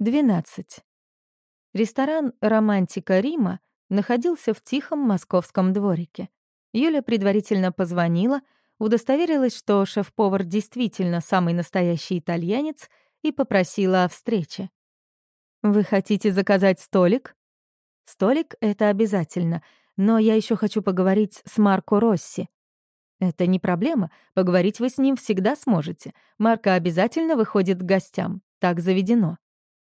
12. Ресторан «Романтика Рима» находился в тихом московском дворике. Юля предварительно позвонила, удостоверилась, что шеф-повар действительно самый настоящий итальянец, и попросила о встрече. «Вы хотите заказать столик?» «Столик — это обязательно, но я еще хочу поговорить с Марко Росси». «Это не проблема, поговорить вы с ним всегда сможете. Марко обязательно выходит к гостям, так заведено».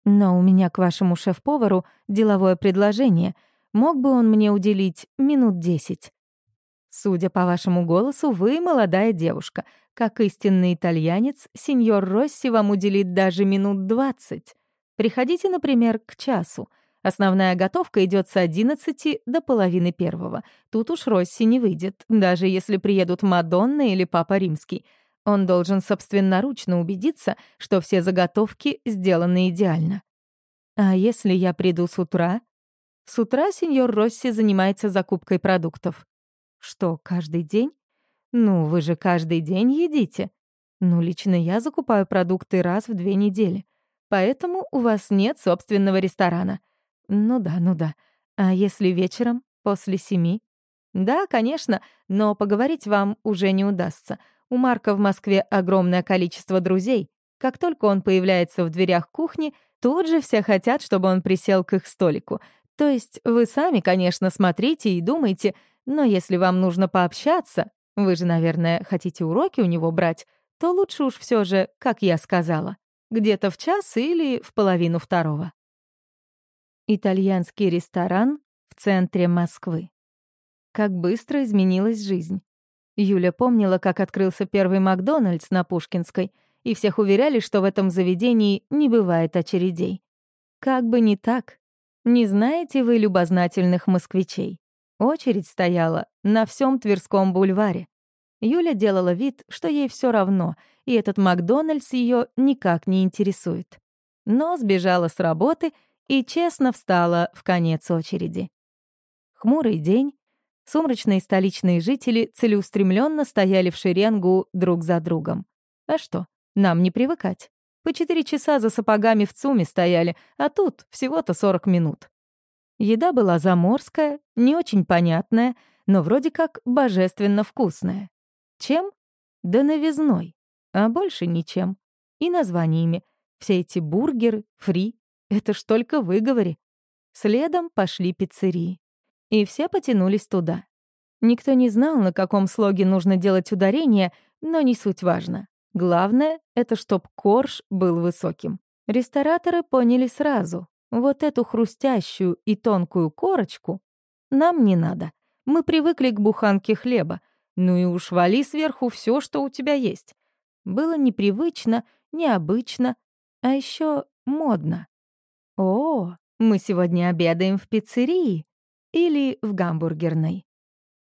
Но у меня к вашему шеф-повару деловое предложение. Мог бы он мне уделить минут десять? Судя по вашему голосу, вы молодая девушка. Как истинный итальянец, сеньор Росси вам уделит даже минут двадцать. Приходите, например, к часу. Основная готовка идет с одиннадцати до половины первого. Тут уж Росси не выйдет, даже если приедут Мадонна или Папа Римский — он должен собственноручно убедиться, что все заготовки сделаны идеально. А если я приду с утра? С утра сеньор Росси занимается закупкой продуктов. Что, каждый день? Ну, вы же каждый день едите. Ну, лично я закупаю продукты раз в две недели. Поэтому у вас нет собственного ресторана. Ну да, ну да. А если вечером, после семи? Да, конечно, но поговорить вам уже не удастся — у Марка в Москве огромное количество друзей. Как только он появляется в дверях кухни, тут же все хотят, чтобы он присел к их столику. То есть вы сами, конечно, смотрите и думаете, но если вам нужно пообщаться, вы же, наверное, хотите уроки у него брать, то лучше уж все же, как я сказала, где-то в час или в половину второго. Итальянский ресторан в центре Москвы. Как быстро изменилась жизнь. Юля помнила, как открылся первый Макдональдс на Пушкинской, и всех уверяли, что в этом заведении не бывает очередей. Как бы не так. Не знаете вы любознательных москвичей? Очередь стояла на всем Тверском бульваре. Юля делала вид, что ей все равно, и этот Макдональдс ее никак не интересует. Но сбежала с работы и честно встала в конец очереди. Хмурый день, Сумрачные столичные жители целеустремленно стояли в шеренгу друг за другом. А что, нам не привыкать. По четыре часа за сапогами в ЦУМе стояли, а тут всего-то 40 минут. Еда была заморская, не очень понятная, но вроде как божественно вкусная. Чем? Да новизной. А больше ничем. И названиями. Все эти бургеры, фри — это ж только выговори. Следом пошли пиццерии и все потянулись туда. Никто не знал, на каком слоге нужно делать ударение, но не суть важно. Главное — это чтоб корж был высоким. Рестораторы поняли сразу. Вот эту хрустящую и тонкую корочку нам не надо. Мы привыкли к буханке хлеба. Ну и уж вали сверху все, что у тебя есть. Было непривычно, необычно, а еще модно. О, мы сегодня обедаем в пиццерии или в гамбургерной.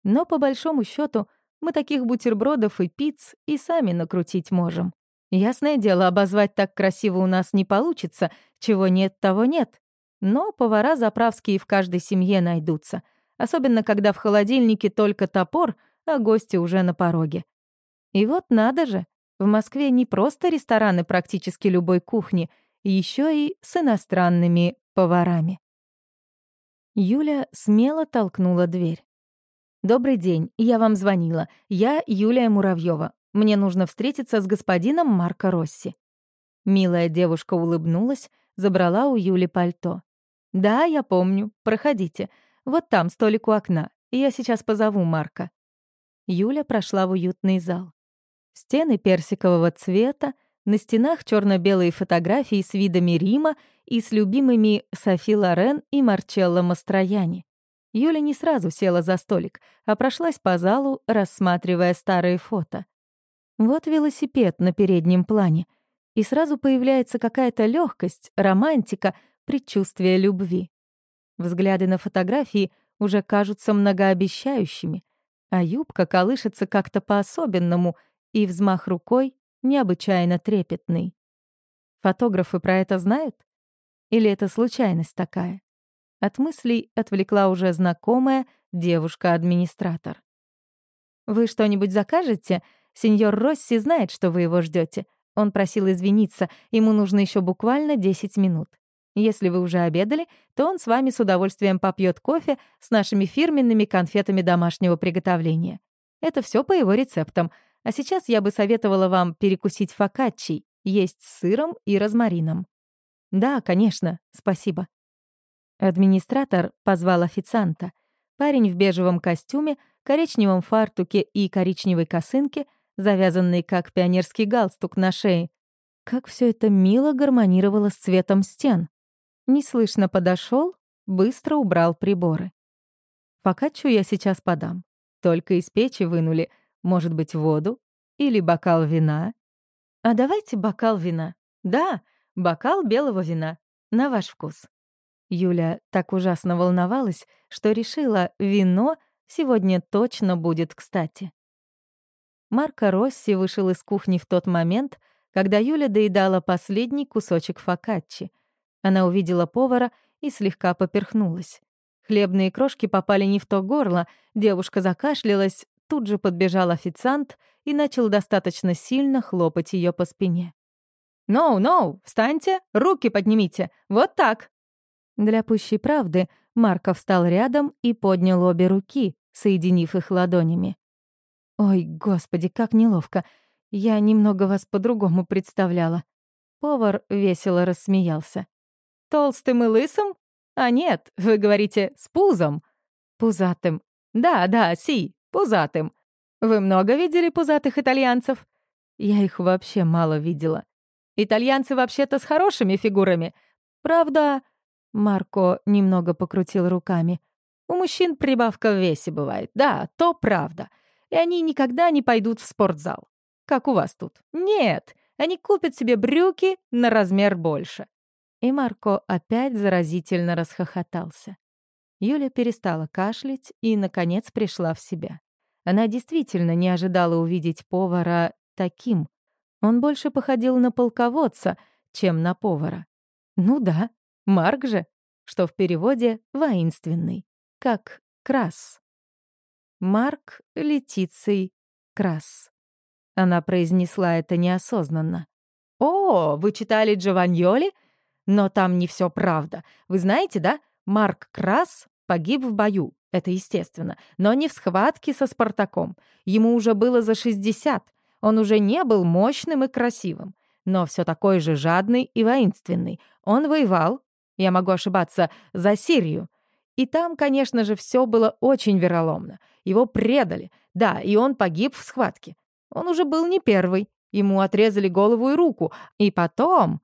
Но по большому счету мы таких бутербродов и пиц и сами накрутить можем. Ясное дело, обозвать так красиво у нас не получится, чего нет, того нет. Но повара заправские в каждой семье найдутся, особенно когда в холодильнике только топор, а гости уже на пороге. И вот надо же, в Москве не просто рестораны практически любой кухни, еще и с иностранными поварами. Юля смело толкнула дверь. «Добрый день, я вам звонила. Я Юлия Муравьева. Мне нужно встретиться с господином Марко Росси». Милая девушка улыбнулась, забрала у Юли пальто. «Да, я помню. Проходите. Вот там столик у окна. Я сейчас позову Марка». Юля прошла в уютный зал. Стены персикового цвета, на стенах черно белые фотографии с видами Рима и с любимыми Софи Лорен и Марчелло Мастрояни. Юля не сразу села за столик, а прошлась по залу, рассматривая старые фото. Вот велосипед на переднем плане, и сразу появляется какая-то легкость, романтика, предчувствие любви. Взгляды на фотографии уже кажутся многообещающими, а юбка колышется как-то по-особенному, и взмах рукой необычайно трепетный. Фотографы про это знают? Или это случайность такая? От мыслей отвлекла уже знакомая девушка-администратор. «Вы что-нибудь закажете? Сеньор Росси знает, что вы его ждете. Он просил извиниться, ему нужно еще буквально 10 минут. Если вы уже обедали, то он с вами с удовольствием попьет кофе с нашими фирменными конфетами домашнего приготовления. Это все по его рецептам. А сейчас я бы советовала вам перекусить фокаччей, есть с сыром и розмарином. Да, конечно, спасибо. Администратор позвал официанта. Парень в бежевом костюме, коричневом фартуке и коричневой косынке, завязанный как пионерский галстук на шее. Как все это мило гармонировало с цветом стен. Неслышно подошел, быстро убрал приборы. Фокаччу я сейчас подам. Только из печи вынули, может быть, воду или бокал вина. А давайте бокал вина. Да, бокал белого вина. На ваш вкус. Юля так ужасно волновалась, что решила, вино сегодня точно будет кстати. Марко Росси вышел из кухни в тот момент, когда Юля доедала последний кусочек фокаччи — она увидела повара и слегка поперхнулась. Хлебные крошки попали не в то горло, девушка закашлялась, тут же подбежал официант и начал достаточно сильно хлопать ее по спине. «Ноу, ноу, no, встаньте, руки поднимите, вот так!» Для пущей правды Марко встал рядом и поднял обе руки, соединив их ладонями. «Ой, господи, как неловко. Я немного вас по-другому представляла». Повар весело рассмеялся. Толстым и лысым? А нет, вы говорите, с пузом. Пузатым. Да, да, си, пузатым. Вы много видели пузатых итальянцев? Я их вообще мало видела. Итальянцы вообще-то с хорошими фигурами. Правда, Марко немного покрутил руками. У мужчин прибавка в весе бывает. Да, то правда. И они никогда не пойдут в спортзал. Как у вас тут. Нет, они купят себе брюки на размер больше. И Марко опять заразительно расхохотался. Юля перестала кашлять и, наконец, пришла в себя. Она действительно не ожидала увидеть повара таким. Он больше походил на полководца, чем на повара. Ну да, Марк же, что в переводе «воинственный», как «крас». Марк Летиций Крас. Она произнесла это неосознанно. «О, вы читали Джованьоли? Но там не все правда. Вы знаете, да? Марк Крас погиб в бою. Это естественно. Но не в схватке со Спартаком. Ему уже было за 60. Он уже не был мощным и красивым. Но все такой же жадный и воинственный. Он воевал, я могу ошибаться, за Сирию. И там, конечно же, все было очень вероломно. Его предали. Да, и он погиб в схватке. Он уже был не первый. Ему отрезали голову и руку. И потом...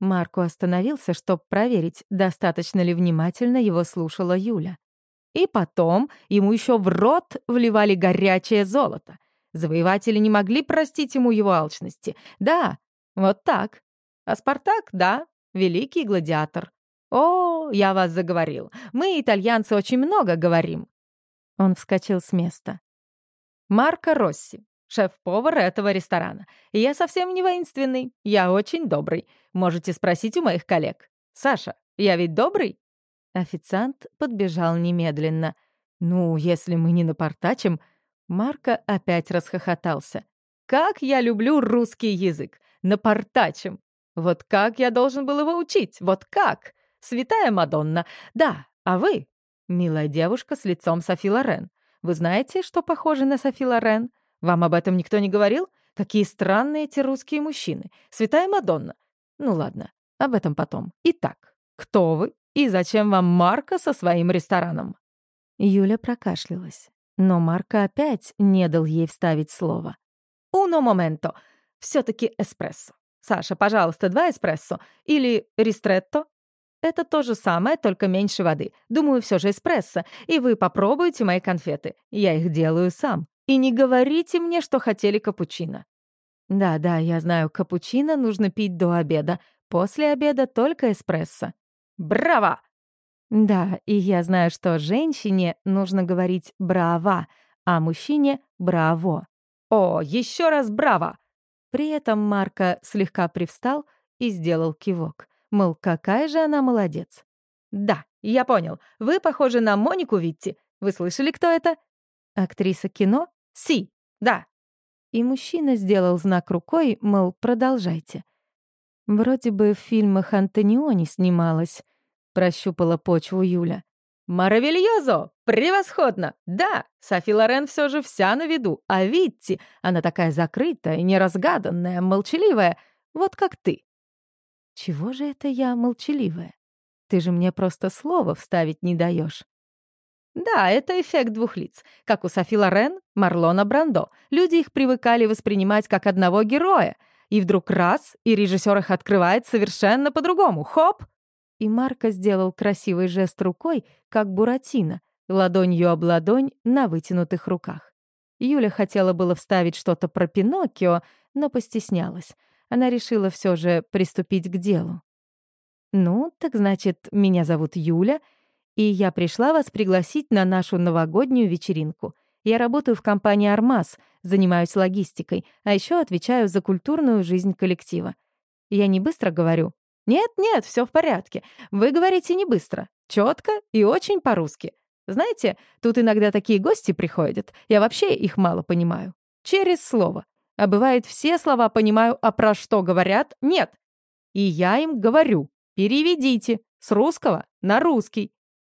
Марко остановился, чтобы проверить, достаточно ли внимательно его слушала Юля. И потом ему еще в рот вливали горячее золото. Завоеватели не могли простить ему его алчности. Да, вот так. А Спартак, да, великий гладиатор. О, я вас заговорил. Мы, итальянцы, очень много говорим. Он вскочил с места. Марко Росси, шеф-повар этого ресторана. я совсем не воинственный, я очень добрый. Можете спросить у моих коллег. Саша, я ведь добрый?» Официант подбежал немедленно. «Ну, если мы не напортачим...» Марко опять расхохотался. «Как я люблю русский язык! Напортачим! Вот как я должен был его учить? Вот как? Святая Мадонна! Да, а вы?» Милая девушка с лицом Софи Лорен. «Вы знаете, что похоже на Софи Лорен?» Вам об этом никто не говорил? Какие странные эти русские мужчины. Святая Мадонна. Ну ладно, об этом потом. Итак, кто вы и зачем вам Марка со своим рестораном?» Юля прокашлялась, но Марка опять не дал ей вставить слово. «Уно моменто. все таки эспрессо. Саша, пожалуйста, два эспрессо. Или ристретто. Это то же самое, только меньше воды. Думаю, все же эспрессо. И вы попробуйте мои конфеты. Я их делаю сам. И не говорите мне, что хотели капучино. Да-да, я знаю, капучино нужно пить до обеда. После обеда только эспрессо. Браво! Да, и я знаю, что женщине нужно говорить «браво», а мужчине «браво». О, еще раз браво! При этом Марко слегка привстал и сделал кивок. Мол, какая же она молодец. Да, я понял. Вы похожи на Монику Витти. Вы слышали, кто это? Актриса кино? Си, да. И мужчина сделал знак рукой, мол, продолжайте. Вроде бы в фильмах Антониони снималась. Прощупала почву Юля. «Маравильозо! Превосходно! Да, Софи Лорен все же вся на виду, а Витти, она такая закрытая, неразгаданная, молчаливая, вот как ты». «Чего же это я молчаливая? Ты же мне просто слово вставить не даешь. Да, это эффект двух лиц. Как у Софи Лорен, Марлона Брандо. Люди их привыкали воспринимать как одного героя. И вдруг раз, и режиссер их открывает совершенно по-другому. Хоп! И Марко сделал красивый жест рукой, как Буратино, ладонью об ладонь на вытянутых руках. Юля хотела было вставить что-то про Пиноккио, но постеснялась. Она решила все же приступить к делу. «Ну, так значит, меня зовут Юля, и я пришла вас пригласить на нашу новогоднюю вечеринку. Я работаю в компании «Армаз», занимаюсь логистикой, а еще отвечаю за культурную жизнь коллектива. Я не быстро говорю. Нет-нет, все в порядке. Вы говорите не быстро, четко и очень по-русски. Знаете, тут иногда такие гости приходят, я вообще их мало понимаю. Через слово. А бывает, все слова понимаю, а про что говорят — нет. И я им говорю. Переведите с русского на русский.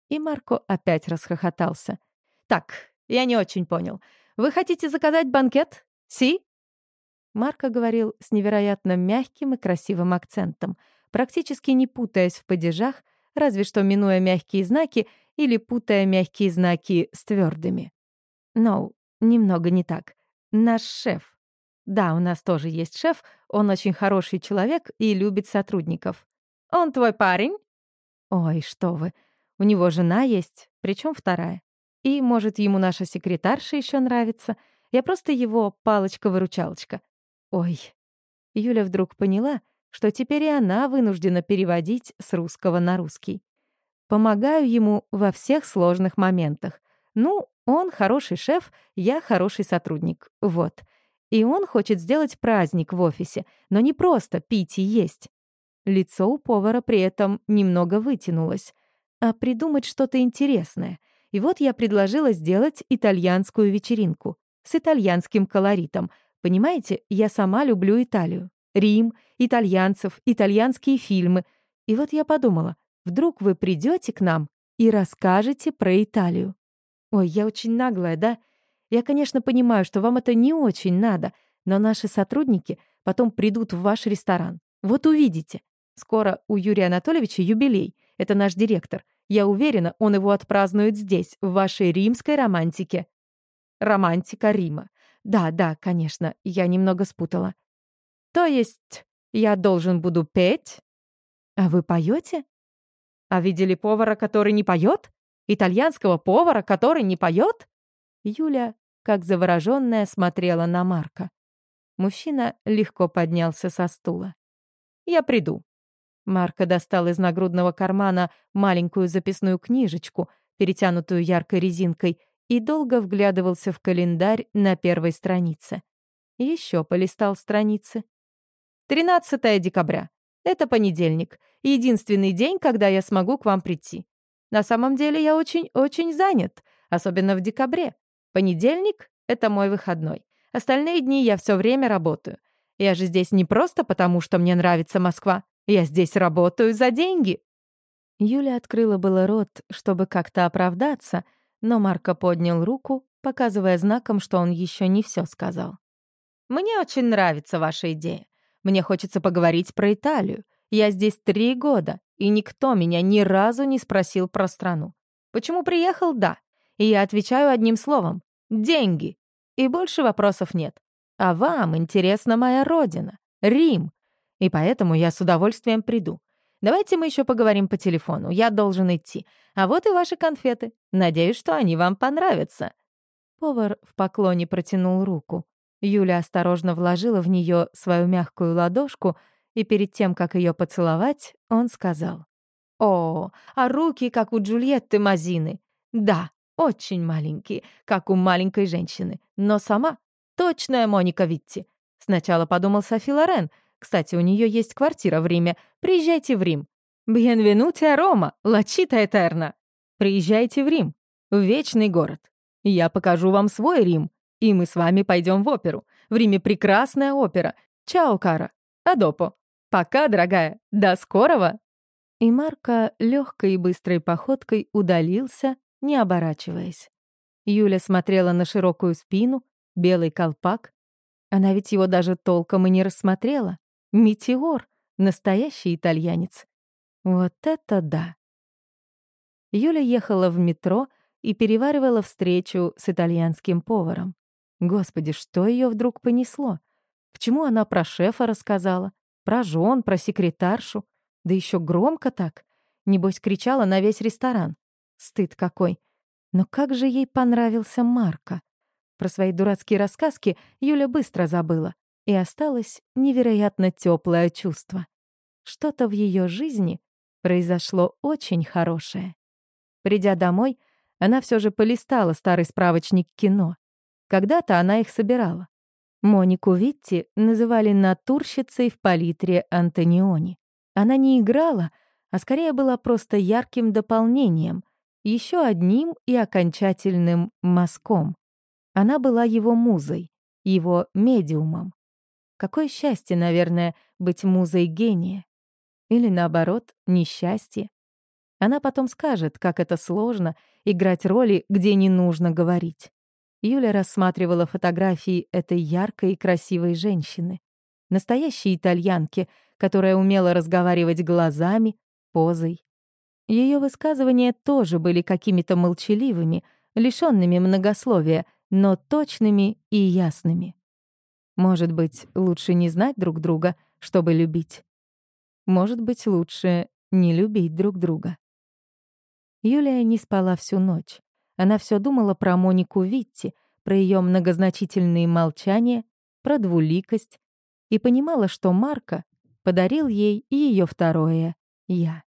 И Марко опять расхохотался. Так, я не очень понял. Вы хотите заказать банкет? Си? Марко говорил с невероятно мягким и красивым акцентом, практически не путаясь в падежах, разве что минуя мягкие знаки или путая мягкие знаки с твердыми. Но немного не так. Наш шеф. Да, у нас тоже есть шеф, он очень хороший человек и любит сотрудников. Он твой парень?» «Ой, что вы. У него жена есть, причем вторая. И, может, ему наша секретарша еще нравится. Я просто его палочка-выручалочка. Ой». Юля вдруг поняла, что теперь и она вынуждена переводить с русского на русский. Помогаю ему во всех сложных моментах. Ну, он хороший шеф, я хороший сотрудник. Вот. И он хочет сделать праздник в офисе, но не просто пить и есть. Лицо у повара при этом немного вытянулось. А придумать что-то интересное. И вот я предложила сделать итальянскую вечеринку с итальянским колоритом. Понимаете, я сама люблю Италию. Рим, итальянцев, итальянские фильмы. И вот я подумала, вдруг вы придете к нам и расскажете про Италию. Ой, я очень наглая, да? Я, конечно, понимаю, что вам это не очень надо, но наши сотрудники потом придут в ваш ресторан. Вот увидите. Скоро у Юрия Анатольевича юбилей. Это наш директор. Я уверена, он его отпразднует здесь, в вашей римской романтике. Романтика Рима. Да, да, конечно, я немного спутала. То есть я должен буду петь? А вы поете? А видели повара, который не поет? Итальянского повара, который не поет? Юля, как завороженная, смотрела на Марка. Мужчина легко поднялся со стула. «Я приду. Марко достал из нагрудного кармана маленькую записную книжечку, перетянутую яркой резинкой, и долго вглядывался в календарь на первой странице. Еще полистал страницы. 13 декабря. Это понедельник. Единственный день, когда я смогу к вам прийти. На самом деле я очень-очень занят, особенно в декабре. Понедельник — это мой выходной. Остальные дни я все время работаю. Я же здесь не просто потому, что мне нравится Москва. Я здесь работаю за деньги». Юля открыла было рот, чтобы как-то оправдаться, но Марко поднял руку, показывая знаком, что он еще не все сказал. «Мне очень нравится ваша идея. Мне хочется поговорить про Италию. Я здесь три года, и никто меня ни разу не спросил про страну. Почему приехал? Да. И я отвечаю одним словом — деньги. И больше вопросов нет. А вам интересна моя родина, Рим, и поэтому я с удовольствием приду. Давайте мы еще поговорим по телефону. Я должен идти. А вот и ваши конфеты. Надеюсь, что они вам понравятся». Повар в поклоне протянул руку. Юля осторожно вложила в нее свою мягкую ладошку, и перед тем, как ее поцеловать, он сказал. «О, а руки, как у Джульетты Мазины. Да, очень маленькие, как у маленькой женщины. Но сама точная Моника Витти. Сначала подумал Софи Лорен — кстати, у нее есть квартира в Риме. Приезжайте в Рим. Бьенвенуте Рома, лачита этерна. Приезжайте в Рим, в вечный город. Я покажу вам свой Рим, и мы с вами пойдем в оперу. В Риме прекрасная опера. Чао, Кара. Адопо. Пока, дорогая, до скорого!» И Марка легкой и быстрой походкой удалился, не оборачиваясь. Юля смотрела на широкую спину, белый колпак. Она ведь его даже толком и не рассмотрела. Метеор, настоящий итальянец. Вот это да! Юля ехала в метро и переваривала встречу с итальянским поваром. Господи, что ее вдруг понесло? Почему она про шефа рассказала? Про жен, про секретаршу? Да еще громко так. Небось, кричала на весь ресторан. Стыд какой. Но как же ей понравился Марко. Про свои дурацкие рассказки Юля быстро забыла, и осталось невероятно теплое чувство. Что-то в ее жизни произошло очень хорошее. Придя домой, она все же полистала старый справочник кино. Когда-то она их собирала. Монику Витти называли натурщицей в палитре Антониони. Она не играла, а скорее была просто ярким дополнением, еще одним и окончательным мазком. Она была его музой, его медиумом. Какое счастье, наверное, быть музой гения. Или наоборот, несчастье. Она потом скажет, как это сложно играть роли, где не нужно говорить. Юля рассматривала фотографии этой яркой и красивой женщины. Настоящей итальянки, которая умела разговаривать глазами, позой. Ее высказывания тоже были какими-то молчаливыми, лишенными многословия, но точными и ясными. Может быть, лучше не знать друг друга, чтобы любить. Может быть, лучше не любить друг друга. Юлия не спала всю ночь. Она все думала про Монику Витти, про ее многозначительные молчания, про двуликость и понимала, что Марка подарил ей и ее второе «я».